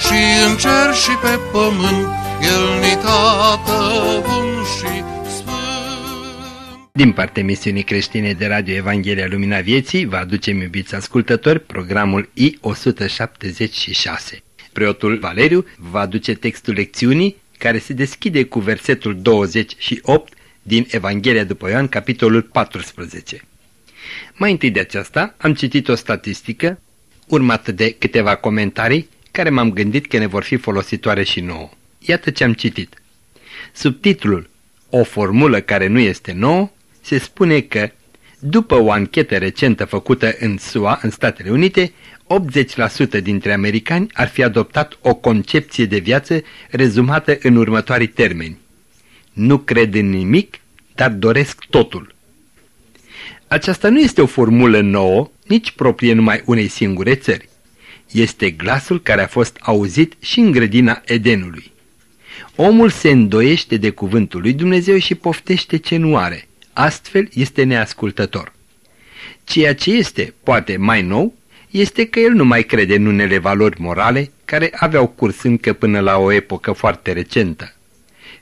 și în cer și pe pământ, El ni tată bun și din partea emisiunii creștine de Radio Evanghelia Lumina Vieții, vă aducem, iubiți ascultători, programul I-176. Preotul Valeriu va aduce textul lecțiunii care se deschide cu versetul 28 din Evanghelia după Ioan, capitolul 14. Mai întâi de aceasta am citit o statistică urmată de câteva comentarii care m-am gândit că ne vor fi folositoare și nouă. Iată ce am citit. Subtitlul O formulă care nu este nouă se spune că, după o anchetă recentă făcută în SUA, în Statele Unite, 80% dintre americani ar fi adoptat o concepție de viață rezumată în următorii termeni. Nu cred în nimic, dar doresc totul. Aceasta nu este o formulă nouă, nici proprie numai unei singure țări. Este glasul care a fost auzit și în grădina Edenului. Omul se îndoiește de cuvântul lui Dumnezeu și poftește ce nu are. Astfel este neascultător. Ceea ce este, poate, mai nou, este că el nu mai crede în unele valori morale care aveau curs încă până la o epocă foarte recentă.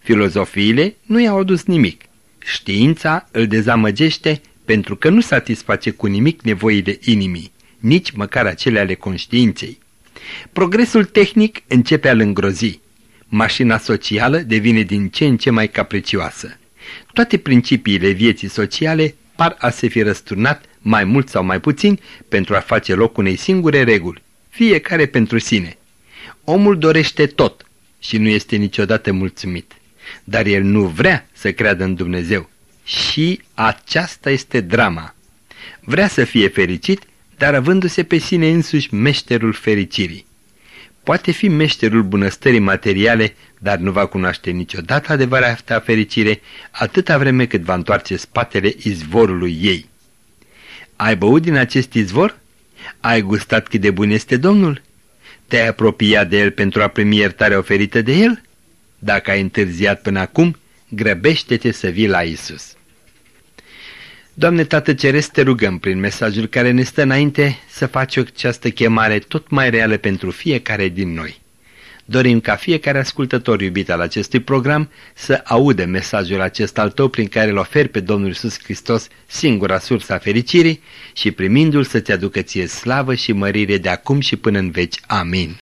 Filozofiile nu i-au adus nimic. Știința îl dezamăgește pentru că nu satisface cu nimic nevoile inimii, nici măcar acele ale conștiinței. Progresul tehnic începe a-l îngrozi. Mașina socială devine din ce în ce mai capricioasă. Toate principiile vieții sociale par a se fi răsturnat mai mult sau mai puțin pentru a face loc unei singure reguli, fiecare pentru sine. Omul dorește tot și nu este niciodată mulțumit, dar el nu vrea să creadă în Dumnezeu. Și aceasta este drama. Vrea să fie fericit, dar avându-se pe sine însuși meșterul fericirii. Poate fi meșterul bunăstării materiale, dar nu va cunoaște niciodată adevărata fericire, atâta vreme cât va întoarce spatele izvorului ei. Ai băut din acest izvor? Ai gustat cât de bun este Domnul? Te-ai apropiat de El pentru a primi iertarea oferită de El? Dacă ai întârziat până acum, grăbește-te să vii la Isus. Doamne Tată Ceresc, te rugăm prin mesajul care ne stă înainte să faci această chemare tot mai reală pentru fiecare din noi. Dorim ca fiecare ascultător iubit al acestui program să aude mesajul acesta al tău prin care îl oferi pe Domnul Isus Hristos, singura sursă a fericirii și primindu-l să-ți aducă ție slavă și mărire de acum și până în veci. Amin.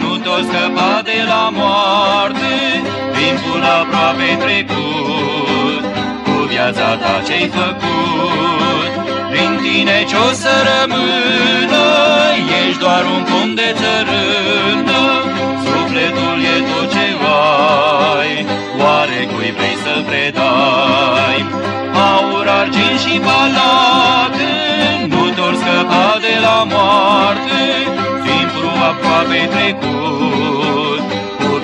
nu tot scăpa de la moarte, timpul aproape trecut, cu viața ta ce-ai făcut. Prin tine ce-o să rămână, ești doar un pom de țărână, sufletul e tot ce ai, oare cui vrei să predai? Aur, argint și palate, nu doar scăpa de la moarte, timpul aproape trecut,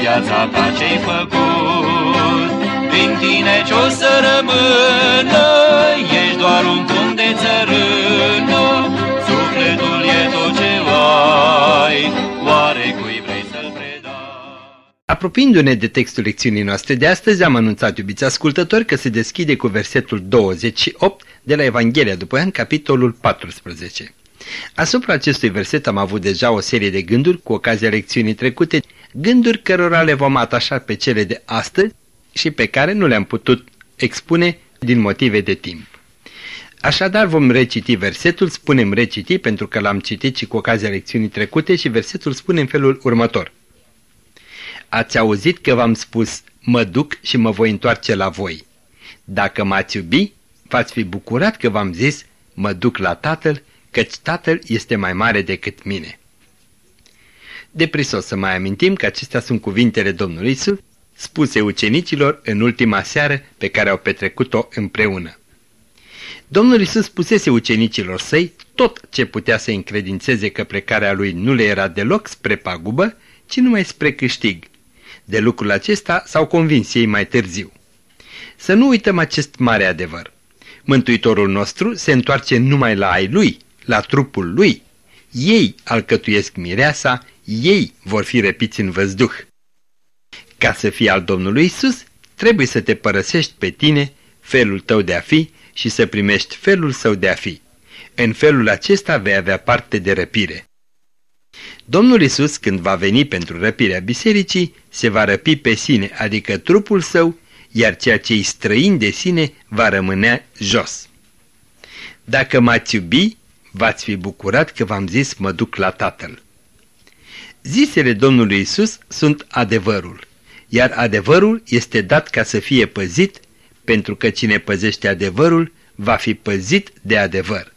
viața ta ce-ai făcut. Din tine ce-o să rămână, ești doar un pun de țărână, Apropiindu-ne de textul lecțiunii noastre de astăzi, am anunțat, iubiți ascultători, că se deschide cu versetul 28 de la Evanghelia după Ioan, capitolul 14. Asupra acestui verset am avut deja o serie de gânduri cu ocazia lecțiunii trecute, gânduri cărora le vom atașa pe cele de astăzi și pe care nu le-am putut expune din motive de timp. Așadar vom reciti versetul, spunem reciti pentru că l-am citit și cu ocazia lecțiunii trecute și versetul spune în felul următor. Ați auzit că v-am spus, mă duc și mă voi întoarce la voi. Dacă m-ați iubi, v-ați fi bucurat că v-am zis, mă duc la tatăl, căci tatăl este mai mare decât mine. De prisos să mai amintim că acestea sunt cuvintele Domnului Isus, spuse ucenicilor în ultima seară pe care au petrecut-o împreună. Domnul Isus spusese ucenicilor săi tot ce putea să încredințeze că plecarea lui nu le era deloc spre pagubă, ci numai spre câștig. De lucrul acesta s-au convins ei mai târziu. Să nu uităm acest mare adevăr. Mântuitorul nostru se întoarce numai la ai lui, la trupul lui. Ei alcătuiesc mireasa, ei vor fi repiți în văzduh. Ca să fii al Domnului Isus, trebuie să te părăsești pe tine, felul tău de a fi și să primești felul său de a fi. În felul acesta vei avea parte de răpire. Domnul Isus, când va veni pentru răpirea bisericii, se va răpi pe sine, adică trupul său, iar ceea ce-i străin de sine va rămânea jos. Dacă m-ați iubi, v-ați fi bucurat că v-am zis mă duc la Tatăl. Zisele Domnului Isus sunt adevărul, iar adevărul este dat ca să fie păzit, pentru că cine păzește adevărul va fi păzit de adevăr.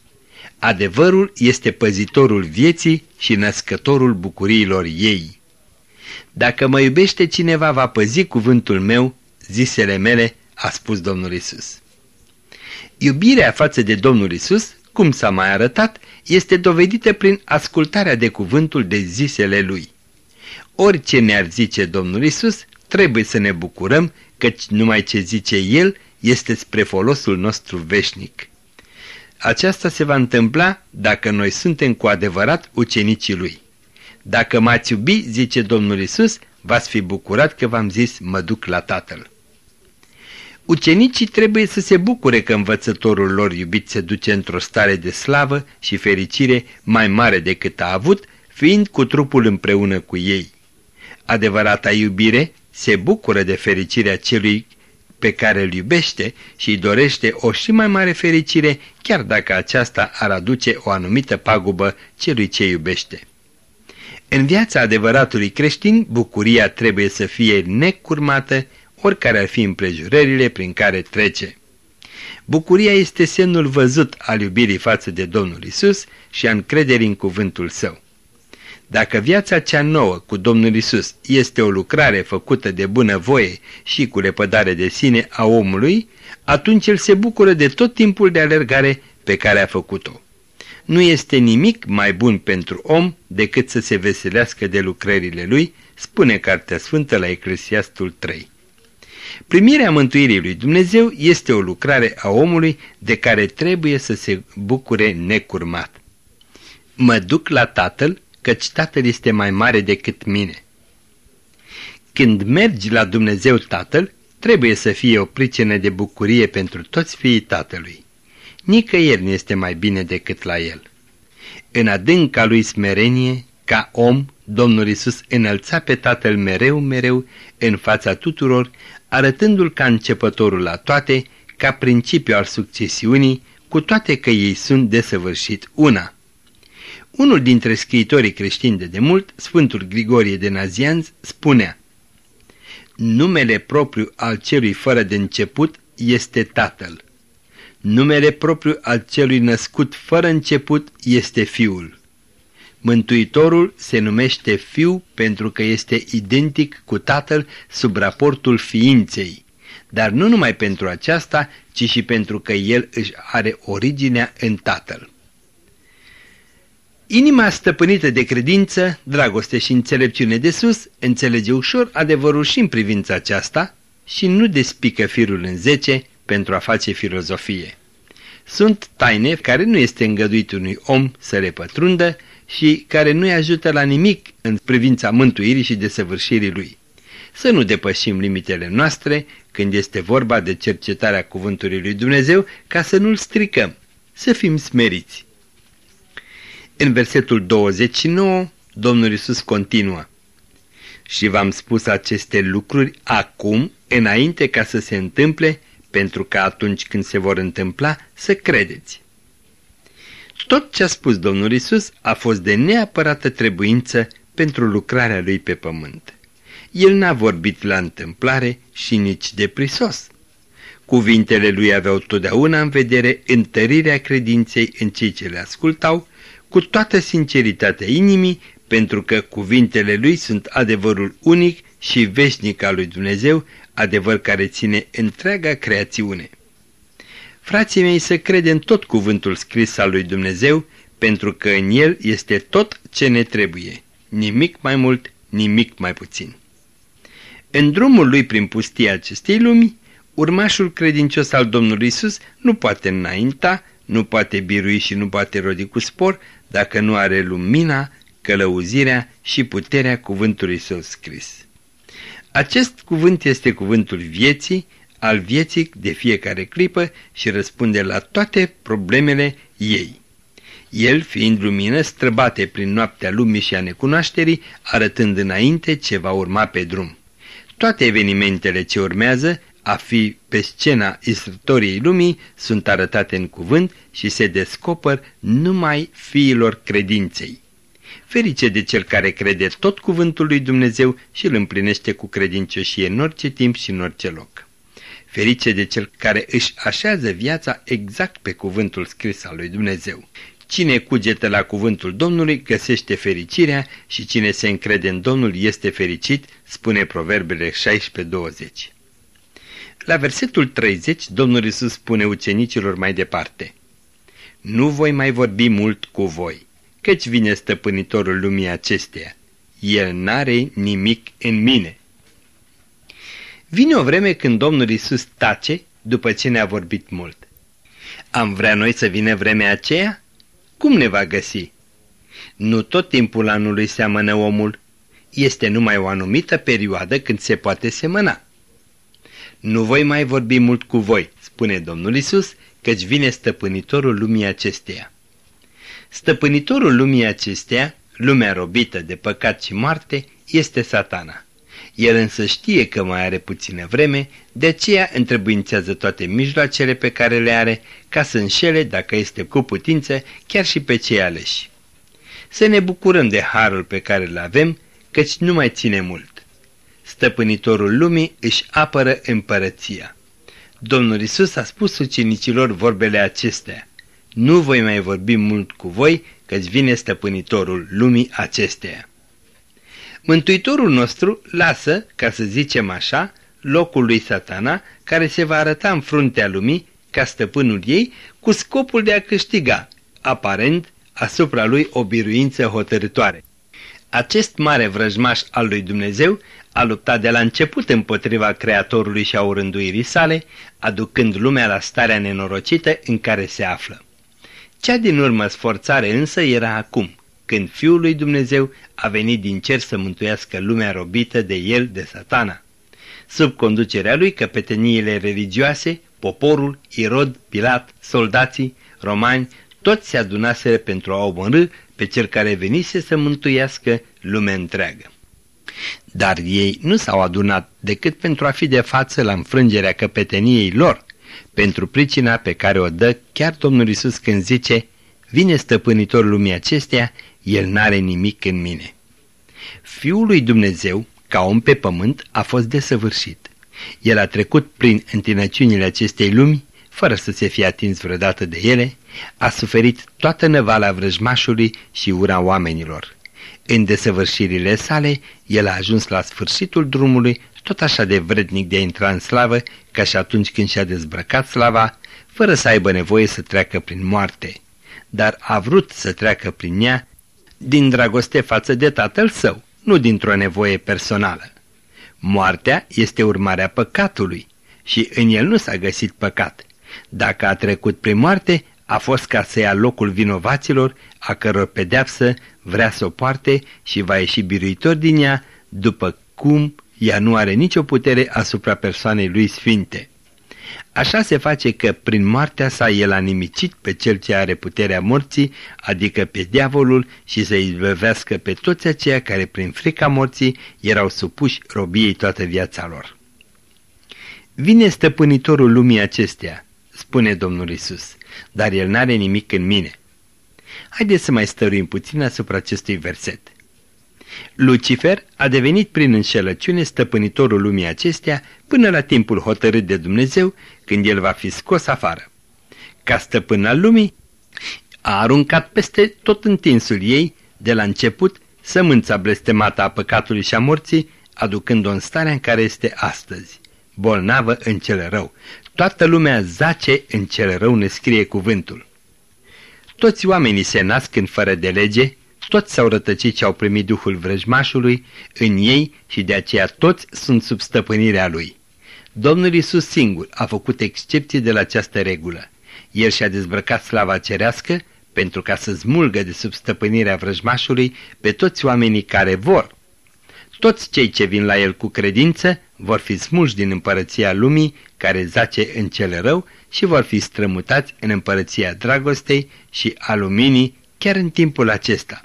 Adevărul este păzitorul vieții și născătorul bucuriilor ei. Dacă mă iubește cineva va păzi cuvântul meu, zisele mele, a spus Domnul Isus. Iubirea față de Domnul Isus, cum s-a mai arătat, este dovedită prin ascultarea de cuvântul de zisele lui. Orice ne-ar zice Domnul Isus, trebuie să ne bucurăm, căci numai ce zice El este spre folosul nostru veșnic. Aceasta se va întâmpla dacă noi suntem cu adevărat ucenicii Lui. Dacă m-ați iubi, zice Domnul Isus, v-ați fi bucurat că v-am zis mă duc la Tatăl. Ucenicii trebuie să se bucure că învățătorul lor iubit se duce într-o stare de slavă și fericire mai mare decât a avut, fiind cu trupul împreună cu ei. Adevărata iubire se bucură de fericirea celui pe care îl iubește și îi dorește o și mai mare fericire, chiar dacă aceasta ar aduce o anumită pagubă celui ce iubește. În viața adevăratului creștin, bucuria trebuie să fie necurmată, oricare ar fi împrejurările prin care trece. Bucuria este semnul văzut al iubirii față de Domnul Isus și a încrederii în cuvântul său. Dacă viața cea nouă cu Domnul Isus este o lucrare făcută de bună voie și cu lepădare de sine a omului, atunci el se bucură de tot timpul de alergare pe care a făcut-o. Nu este nimic mai bun pentru om decât să se veselească de lucrările lui, spune Cartea Sfântă la Eclesiastul 3. Primirea mântuirii lui Dumnezeu este o lucrare a omului de care trebuie să se bucure necurmat. Mă duc la Tatăl căci Tatăl este mai mare decât mine. Când mergi la Dumnezeu Tatăl, trebuie să fie o pricină de bucurie pentru toți fiii Tatălui. Nicăieri nu este mai bine decât la El. În adânca lui smerenie, ca om, Domnul Isus înălța pe Tatăl mereu, mereu, în fața tuturor, arătându-L ca începătorul la toate, ca principiu al succesiunii, cu toate că ei sunt desăvârșit una. Unul dintre scriitorii creștini de demult, Sfântul Grigorie de Nazianz, spunea Numele propriu al celui fără de început este Tatăl. Numele propriu al celui născut fără început este Fiul. Mântuitorul se numește Fiu pentru că este identic cu Tatăl sub raportul ființei, dar nu numai pentru aceasta, ci și pentru că El își are originea în Tatăl. Inima stăpânită de credință, dragoste și înțelepciune de sus, înțelege ușor adevărul și în privința aceasta și nu despică firul în zece pentru a face filozofie. Sunt taine care nu este îngăduit unui om să le pătrundă și care nu-i ajută la nimic în privința mântuirii și desăvârșirii lui. Să nu depășim limitele noastre când este vorba de cercetarea cuvântului lui Dumnezeu ca să nu-l stricăm, să fim smeriți. În versetul 29, Domnul Isus continuă. Și v-am spus aceste lucruri acum, înainte ca să se întâmple, pentru că atunci când se vor întâmpla să credeți. Tot ce a spus Domnul Isus a fost de neapărată trebuință pentru lucrarea lui pe pământ. El n-a vorbit la întâmplare și nici de prisos. Cuvintele lui aveau totdeauna în vedere întărirea credinței în cei ce le ascultau, cu toată sinceritatea inimii, pentru că cuvintele lui sunt adevărul unic și veșnic al lui Dumnezeu, adevăr care ține întreaga creațiune. Frații mei, să credem tot cuvântul scris al lui Dumnezeu, pentru că în el este tot ce ne trebuie, nimic mai mult, nimic mai puțin. În drumul lui prin pustia acestei lumi, urmașul credincios al Domnului Isus nu poate înainta, nu poate birui și nu poate rodi cu spor dacă nu are lumina, călăuzirea și puterea cuvântului său scris. Acest cuvânt este cuvântul vieții, al vieții de fiecare clipă și răspunde la toate problemele ei. El, fiind lumină, străbate prin noaptea lumii și a necunoașterii, arătând înainte ce va urma pe drum. Toate evenimentele ce urmează, a fi pe scena istoriei lumii, sunt arătate în cuvânt și se descoper numai fiilor credinței. Ferice de cel care crede tot cuvântul lui Dumnezeu și îl împlinește cu credincioșie în orice timp și în orice loc. Ferice de cel care își așează viața exact pe cuvântul scris al lui Dumnezeu. Cine cugetă la cuvântul Domnului găsește fericirea și cine se încrede în Domnul este fericit, spune Proverbele 16-20. La versetul 30, Domnul Iisus spune ucenicilor mai departe, Nu voi mai vorbi mult cu voi, căci vine stăpânitorul lumii acesteia. El n-are nimic în mine. Vine o vreme când Domnul Iisus tace după ce ne-a vorbit mult. Am vrea noi să vină vremea aceea? Cum ne va găsi? Nu tot timpul anului seamănă omul. Este numai o anumită perioadă când se poate semăna. Nu voi mai vorbi mult cu voi, spune Domnul Isus, căci vine stăpânitorul lumii acesteia. Stăpânitorul lumii acesteia, lumea robită de păcat și moarte, este satana. El însă știe că mai are puțină vreme, de aceea întrebuințează toate mijloacele pe care le are ca să înșele, dacă este cu putință, chiar și pe cei aleși. Să ne bucurăm de harul pe care îl avem, căci nu mai ține mult. Stăpânitorul lumii își apără împărăția. Domnul Isus a spus ucenicilor vorbele acestea. Nu voi mai vorbi mult cu voi, căci vine stăpânitorul lumii acesteia. Mântuitorul nostru lasă, ca să zicem așa, locul lui satana, care se va arăta în fruntea lumii, ca stăpânul ei, cu scopul de a câștiga, aparent, asupra lui o biruință hotărătoare. Acest mare vrăjmaș al lui Dumnezeu a luptat de la început împotriva Creatorului și a urânduirii sale, aducând lumea la starea nenorocită în care se află. Cea din urmă sforțare însă era acum, când Fiul lui Dumnezeu a venit din cer să mântuiască lumea robită de el, de satana. Sub conducerea lui, căpeteniile religioase, poporul, Irod, Pilat, soldații, romani, toți se adunaseră pentru a omorâ pe cel care venise să mântuiască lumea întreagă. Dar ei nu s-au adunat decât pentru a fi de față la înfrângerea căpeteniei lor, pentru pricina pe care o dă chiar Domnul Isus când zice, vine stăpânitorul lumii acesteia, el n-are nimic în mine. Fiul lui Dumnezeu, ca om pe pământ, a fost desăvârșit. El a trecut prin întinăciunile acestei lumi, fără să se fie atins vreodată de ele, a suferit toată năvala vrăjmașului și ura oamenilor. În desăvârșirile sale, el a ajuns la sfârșitul drumului, tot așa de vrednic de a intra în slavă, ca și atunci când și-a dezbrăcat slava, fără să aibă nevoie să treacă prin moarte. Dar a vrut să treacă prin ea din dragoste față de tatăl său, nu dintr-o nevoie personală. Moartea este urmarea păcatului și în el nu s-a găsit păcat. Dacă a trecut prin moarte, a fost ca să ia locul vinovaților, a căror pedeapsă vrea să o poarte și va ieși biruitor din ea, după cum ea nu are nicio putere asupra persoanei lui sfinte. Așa se face că prin moartea sa el a nimicit pe cel ce are puterea morții, adică pe diavolul și să izbăvească pe toți aceia care prin frica morții erau supuși robiei toată viața lor. Vine stăpânitorul lumii acestea, spune Domnul Isus, dar el n-are nimic în mine. Haideți să mai stăruim puțin asupra acestui verset. Lucifer a devenit prin înșelăciune stăpânitorul lumii acestea până la timpul hotărât de Dumnezeu când el va fi scos afară. Ca stăpân al lumii, a aruncat peste tot întinsul ei, de la început, sămânța blestemată a păcatului și a morții, aducând-o în starea în care este astăzi, bolnavă în cel rău. Toată lumea zace în cel rău, ne scrie cuvântul. Toți oamenii se nasc în fără de lege, toți s-au rătăcit și au primit Duhul vrăjmașului în ei și de aceea toți sunt sub stăpânirea lui. Domnul Isus singur a făcut excepție de la această regulă. El și-a dezbrăcat slava cerească pentru ca să smulgă de sub stăpânirea vrăjmașului pe toți oamenii care vor. Toți cei ce vin la el cu credință vor fi smulși din împărăția lumii care zace în cel rău și vor fi strămutați în împărăția dragostei și a luminii chiar în timpul acesta.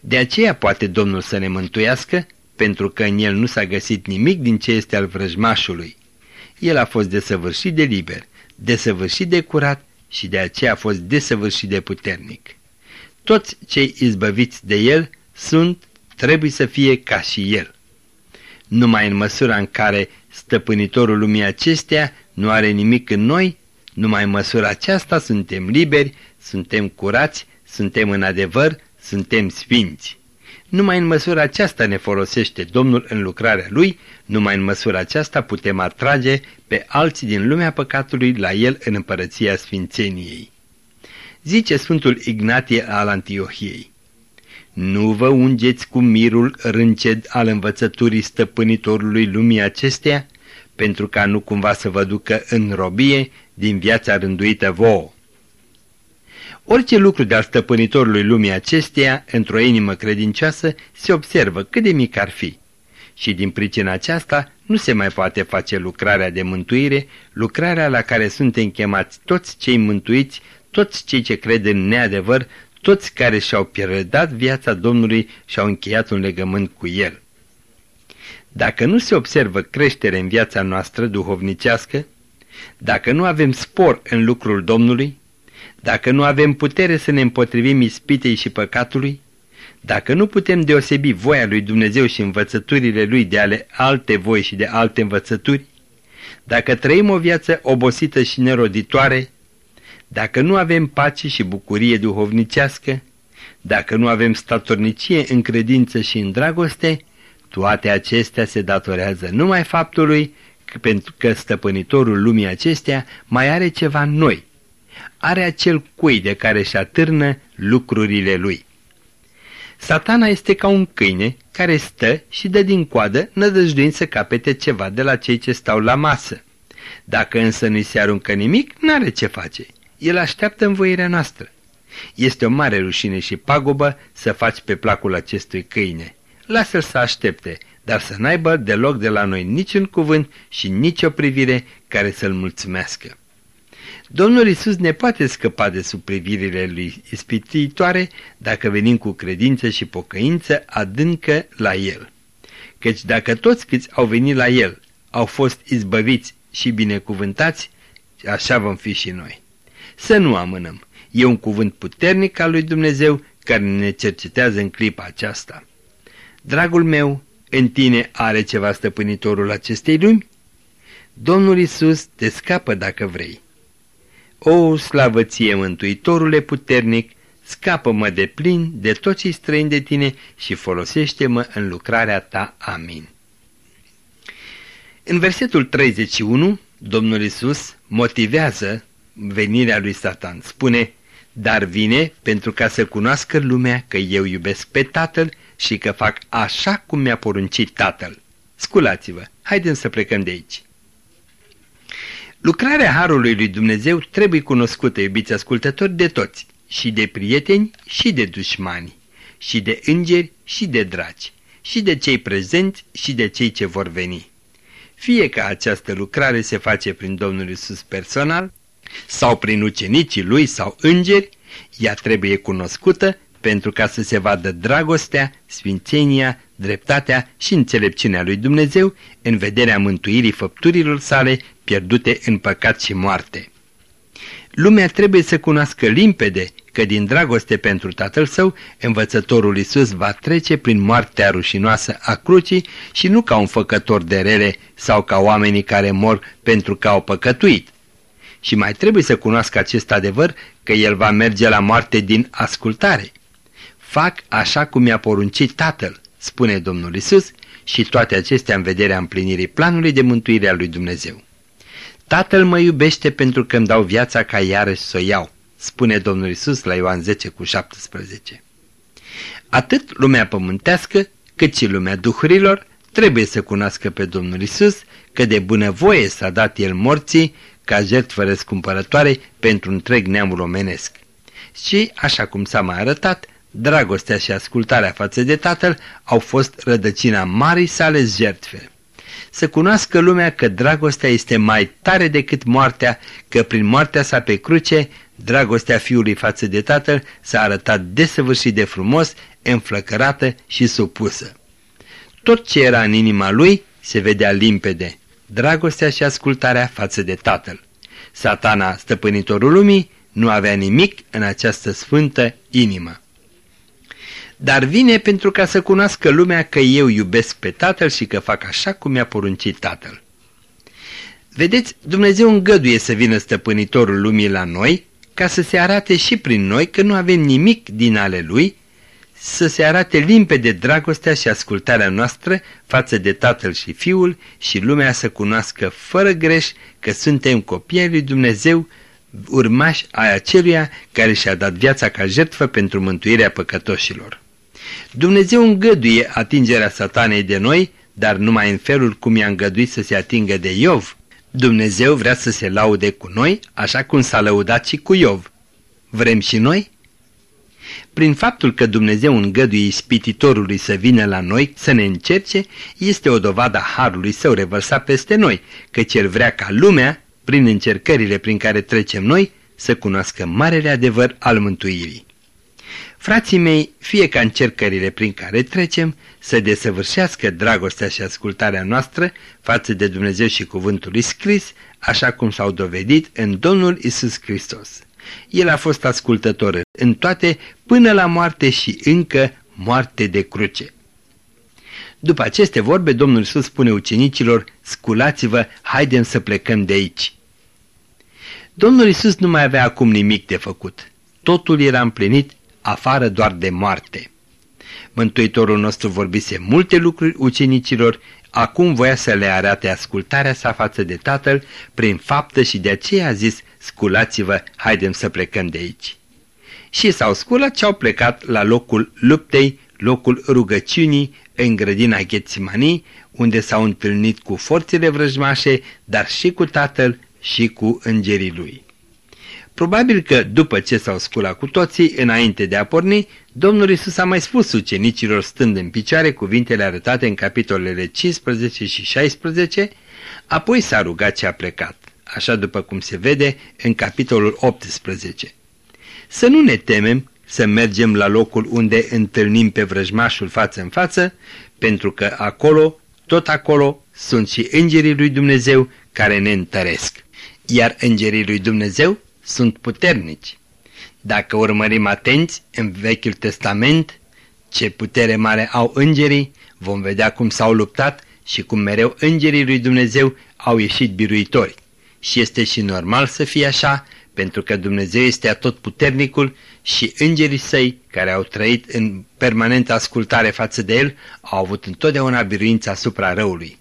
De aceea poate Domnul să ne mântuiască, pentru că în el nu s-a găsit nimic din ce este al vrăjmașului. El a fost desăvârșit de liber, desăvârșit de curat și de aceea a fost desăvârșit de puternic. Toți cei izbăviți de el sunt, trebuie să fie ca și el. Numai în măsura în care stăpânitorul lumii acestea nu are nimic în noi, numai în măsura aceasta suntem liberi, suntem curați, suntem în adevăr, suntem sfinți. Numai în măsura aceasta ne folosește Domnul în lucrarea Lui, numai în măsura aceasta putem atrage pe alții din lumea păcatului la El în împărăția Sfințeniei. Zice Sfântul Ignatie al Antiohiei. Nu vă ungeți cu mirul rânced al învățăturii stăpânitorului lumii acestea, pentru ca nu cumva să vă ducă în robie din viața rânduită vouă. Orice lucru de-al stăpânitorului lumii acesteia, într-o inimă credincioasă, se observă cât de mic ar fi. Și din pricina aceasta nu se mai poate face lucrarea de mântuire, lucrarea la care suntem chemați toți cei mântuiți, toți cei ce cred în neadevăr, toți care și-au pierdat viața Domnului și au încheiat un legământ cu El. Dacă nu se observă creștere în viața noastră duhovnicească, dacă nu avem spor în lucrul Domnului, dacă nu avem putere să ne împotrivim ispitei și păcatului, dacă nu putem deosebi voia lui Dumnezeu și învățăturile lui de ale alte voi și de alte învățături, dacă trăim o viață obosită și neroditoare, dacă nu avem pace și bucurie duhovnicească, dacă nu avem statornicie în credință și în dragoste, toate acestea se datorează numai faptului că pentru că stăpânitorul lumii acestea mai are ceva noi, are acel cui de care își atârnă lucrurile lui. Satana este ca un câine care stă și dă din coadă nădăjduind să capete ceva de la cei ce stau la masă. Dacă însă nu-i se aruncă nimic, n-are ce face. El așteaptă învoirea noastră. Este o mare rușine și pagubă să faci pe placul acestui câine. Lasă-l să aștepte, dar să n-aibă deloc de la noi niciun cuvânt și nicio privire care să-l mulțumească. Domnul Isus ne poate scăpa de sub privirile lui ispititoare dacă venim cu credință și pocăință adâncă la El. Căci dacă toți câți au venit la El au fost izbăviți și binecuvântați, așa vom fi și noi. Să nu amânăm. E un cuvânt puternic al lui Dumnezeu care ne cercetează în clipa aceasta. Dragul meu, în tine are ceva stăpânitorul acestei lumi? Domnul Isus te scapă dacă vrei. O, slavă ție, Mântuitorule puternic, scapă-mă de plin de toți cei străini de tine și folosește-mă în lucrarea ta. Amin. În versetul 31, Domnul Isus motivează venirea lui Satan. Spune, dar vine pentru ca să cunoască lumea că eu iubesc pe Tatăl și că fac așa cum mi-a poruncit Tatăl. Sculați-vă, haideți să plecăm de aici. Lucrarea Harului lui Dumnezeu trebuie cunoscută, iubiți ascultători, de toți, și de prieteni și de dușmani, și de îngeri și de draci, și de cei prezenți și de cei ce vor veni. Fie că această lucrare se face prin Domnul Isus personal, sau prin ucenicii lui sau îngeri, ea trebuie cunoscută pentru ca să se vadă dragostea, sfințenia, dreptatea și înțelepciunea lui Dumnezeu în vederea mântuirii făpturilor sale pierdute în păcat și moarte. Lumea trebuie să cunoască limpede că din dragoste pentru tatăl său, învățătorul Isus va trece prin moartea rușinoasă a crucii și nu ca un făcător de rele sau ca oamenii care mor pentru că au păcătuit. Și mai trebuie să cunoască acest adevăr că el va merge la moarte din ascultare. Fac așa cum mi-a poruncit tatăl, spune Domnul Isus, și toate acestea în vederea împlinirii planului de mântuire a lui Dumnezeu. Tatăl mă iubește pentru că îmi dau viața ca iarăși să o iau, spune Domnul Isus la Ioan 10 cu 17. Atât lumea pământească, cât și lumea duhurilor trebuie să cunoască pe Domnul Isus că de bunăvoie s-a dat El morții ca jertfă răscumpărătoare pentru întreg neamul omenesc. Și, așa cum s-a mai arătat, dragostea și ascultarea față de Tatăl au fost rădăcina marii sale jertfe să cunoască lumea că dragostea este mai tare decât moartea, că prin moartea sa pe cruce, dragostea fiului față de tatăl s-a arătat desăvârșit de frumos, înflăcărată și supusă. Tot ce era în inima lui se vedea limpede, dragostea și ascultarea față de tatăl. Satana, stăpânitorul lumii, nu avea nimic în această sfântă inimă dar vine pentru ca să cunoască lumea că eu iubesc pe Tatăl și că fac așa cum mi-a poruncit Tatăl. Vedeți, Dumnezeu îngăduie să vină stăpânitorul lumii la noi ca să se arate și prin noi că nu avem nimic din ale Lui, să se arate limpede dragostea și ascultarea noastră față de Tatăl și Fiul și lumea să cunoască fără greș că suntem copii ai lui Dumnezeu, urmași ai aceluia care și-a dat viața ca jertfă pentru mântuirea păcătoșilor. Dumnezeu îngăduie atingerea satanei de noi, dar numai în felul cum i-a îngăduit să se atingă de Iov. Dumnezeu vrea să se laude cu noi, așa cum s-a lăudat și cu Iov. Vrem și noi? Prin faptul că Dumnezeu îngăduie ispititorului să vină la noi, să ne încerce, este o dovadă a harului său revărsat peste noi, căci el vrea ca lumea, prin încercările prin care trecem noi, să cunoască marele adevăr al mântuirii. Frații mei, fie ca încercările prin care trecem să desăvârșească dragostea și ascultarea noastră față de Dumnezeu și cuvântul scris, așa cum s-au dovedit în Domnul Isus Hristos. El a fost ascultător în toate până la moarte și încă moarte de cruce. După aceste vorbe, Domnul Isus spune ucenicilor, sculați-vă, haidem să plecăm de aici. Domnul Isus nu mai avea acum nimic de făcut. Totul era împlinit afară doar de moarte. Mântuitorul nostru vorbise multe lucruri ucenicilor, acum voia să le arate ascultarea sa față de tatăl prin faptă și de aceea a zis, sculați-vă, haidem să plecăm de aici. Și s-au sculat și au plecat la locul luptei, locul rugăciunii, în grădina Ghețimanii, unde s-au întâlnit cu forțele vrăjmașe, dar și cu tatăl și cu îngerii lui. Probabil că după ce s-au sculat cu toții, înainte de a porni, Domnul Isus a mai spus ucenicilor stând în picioare cuvintele arătate în capitolele 15 și 16, apoi s-a rugat și a plecat, așa după cum se vede în capitolul 18. Să nu ne temem să mergem la locul unde întâlnim pe vrăjmașul față în față, pentru că acolo, tot acolo, sunt și îngerii lui Dumnezeu care ne întăresc. Iar îngerii lui Dumnezeu sunt puternici. Dacă urmărim atenți în Vechiul Testament ce putere mare au îngerii, vom vedea cum s-au luptat și cum mereu îngerii lui Dumnezeu au ieșit biruitori. Și este și normal să fie așa, pentru că Dumnezeu este atotputernicul și îngerii săi, care au trăit în permanentă ascultare față de el, au avut întotdeauna biruința asupra răului.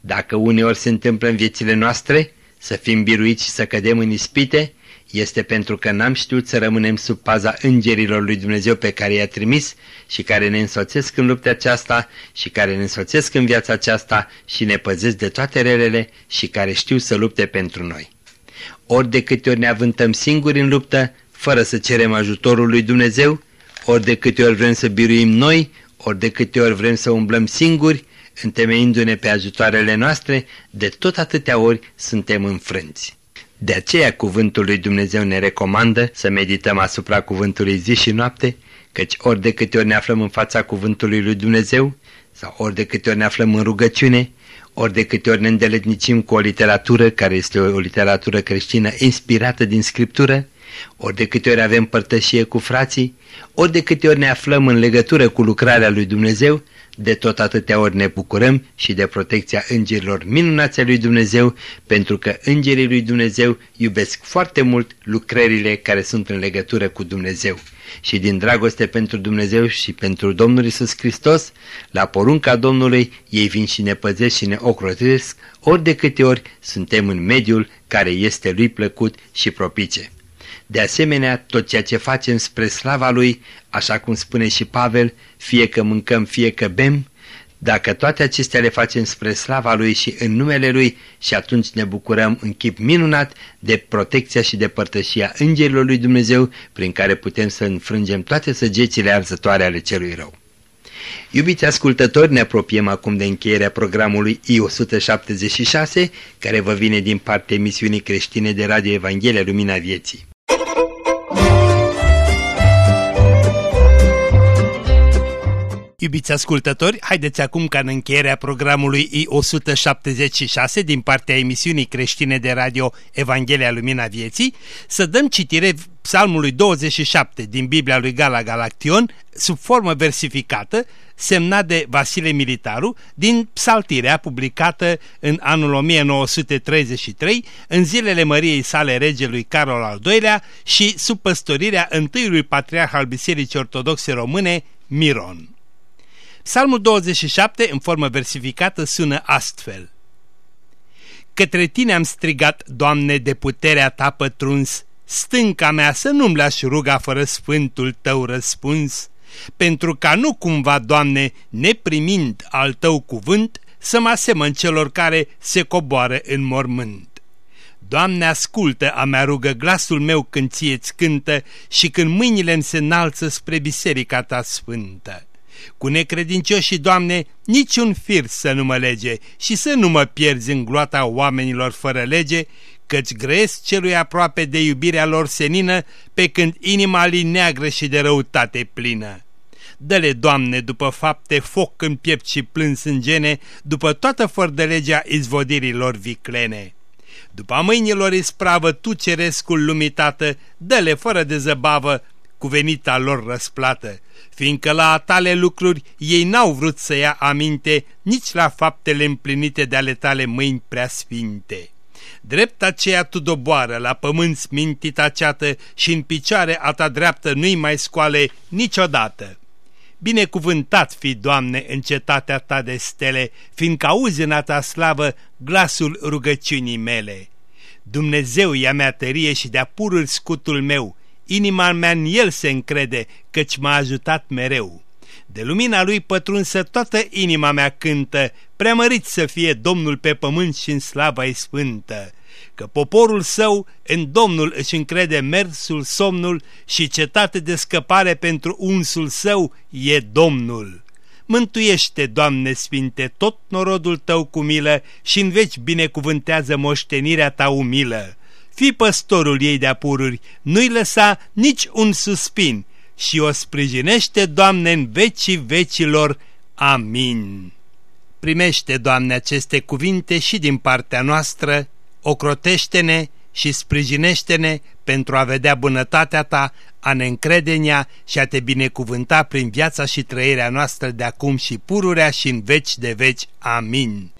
Dacă uneori se întâmplă în viețile noastre, să fim biruiți și să cădem în ispite, este pentru că n-am știut să rămânem sub paza îngerilor lui Dumnezeu pe care i-a trimis și care ne însoțesc în lupta aceasta și care ne însoțesc în viața aceasta și ne păzesc de toate relele și care știu să lupte pentru noi. Ori de câte ori ne avântăm singuri în luptă, fără să cerem ajutorul lui Dumnezeu, ori de câte ori vrem să biruim noi, ori de câte ori vrem să umblăm singuri, întemeindu-ne pe ajutoarele noastre, de tot atâtea ori suntem înfrânți. De aceea cuvântul lui Dumnezeu ne recomandă să medităm asupra cuvântului zi și noapte, căci ori de câte ori ne aflăm în fața cuvântului lui Dumnezeu, sau ori de câte ori ne aflăm în rugăciune, ori de câte ori ne îndeletnicim cu o literatură care este o, o literatură creștină inspirată din Scriptură, ori de câte ori avem părtășie cu frații, ori de câte ori ne aflăm în legătură cu lucrarea lui Dumnezeu, de tot atâtea ori ne bucurăm și de protecția îngerilor minunați lui Dumnezeu, pentru că îngerii lui Dumnezeu iubesc foarte mult lucrările care sunt în legătură cu Dumnezeu. Și din dragoste pentru Dumnezeu și pentru Domnul Isus Hristos, la porunca Domnului, ei vin și ne păzesc și ne ocrotesc, ori de câte ori suntem în mediul care este lui plăcut și propice. De asemenea, tot ceea ce facem spre slava Lui, așa cum spune și Pavel, fie că mâncăm, fie că bem, dacă toate acestea le facem spre slava Lui și în numele Lui și atunci ne bucurăm în chip minunat de protecția și de părtășia îngerilor Lui Dumnezeu prin care putem să înfrângem toate săgețile arzătoare ale celui rău. Iubiți ascultători, ne apropiem acum de încheierea programului I-176, care vă vine din partea emisiunii creștine de Radio Evanghelia Lumina Vieții. Iubiți ascultători, haideți acum ca în încheierea programului I-176 din partea emisiunii creștine de radio Evanghelia Lumina Vieții să dăm citire psalmului 27 din Biblia lui Gala Galaction sub formă versificată semnat de Vasile Militaru din psaltirea publicată în anul 1933 în zilele Măriei sale regelui Carol al II-lea și sub păstorirea întâiului patriarh al Bisericii Ortodoxe Române, Miron. Psalmul 27, în formă versificată, sună astfel. Către tine am strigat, Doamne, de puterea ta pătruns, stânca mea să nu-mi lași ruga fără sfântul tău răspuns, pentru ca nu cumva, Doamne, neprimind al tău cuvânt, să mă asemăn celor care se coboară în mormânt. Doamne, ascultă a mea rugă glasul meu când ție-ți cântă și când mâinile-mi se înalță spre biserica ta sfântă. Cu necredincioșii, Doamne, niciun fir să nu mă lege și să nu mă pierzi în gloata oamenilor fără lege, căci grăiesc celui aproape de iubirea lor senină, pe când inima li neagră și de răutate plină. Dă-le, Doamne, după fapte, foc în piept și plâns în gene, după toată fără de legea izvodirilor viclene. După mâinilor ispravă, Tu, cerescul lumitată, dă-le fără de zăbavă, cuvenita lor răsplată fiindcă la tale lucruri ei n-au vrut să ia aminte nici la faptele împlinite de ale tale mâini preasfinte. Drept aceea tu doboară la pământ smintita ceată și în picioare a ta dreaptă nu-i mai scoale niciodată. Binecuvântat fi, Doamne, în cetatea ta de stele, fiindcă auzi în a ta slavă glasul rugăciunii mele. Dumnezeu ia mea tărie și de-a purul scutul meu, inima mea în el se încrede, căci m-a ajutat mereu. De lumina lui pătrunsă toată inima mea cântă, preamărit să fie Domnul pe pământ și în slava ei sfântă, că poporul său în Domnul își încrede mersul, somnul și cetate de scăpare pentru unsul său e Domnul. Mântuiește, Doamne Sfinte, tot norodul Tău cu milă și în veci binecuvântează moștenirea Ta umilă fi păstorul ei de apururi, nu-i lăsa nici un suspin și o sprijinește, Doamne, în vecii vecilor. Amin. Primește, Doamne, aceste cuvinte și din partea noastră, ocrotește-ne și sprijinește-ne pentru a vedea bunătatea Ta, a ne încrede în ea și a Te binecuvânta prin viața și trăirea noastră de acum și pururea și în veci de veci. Amin.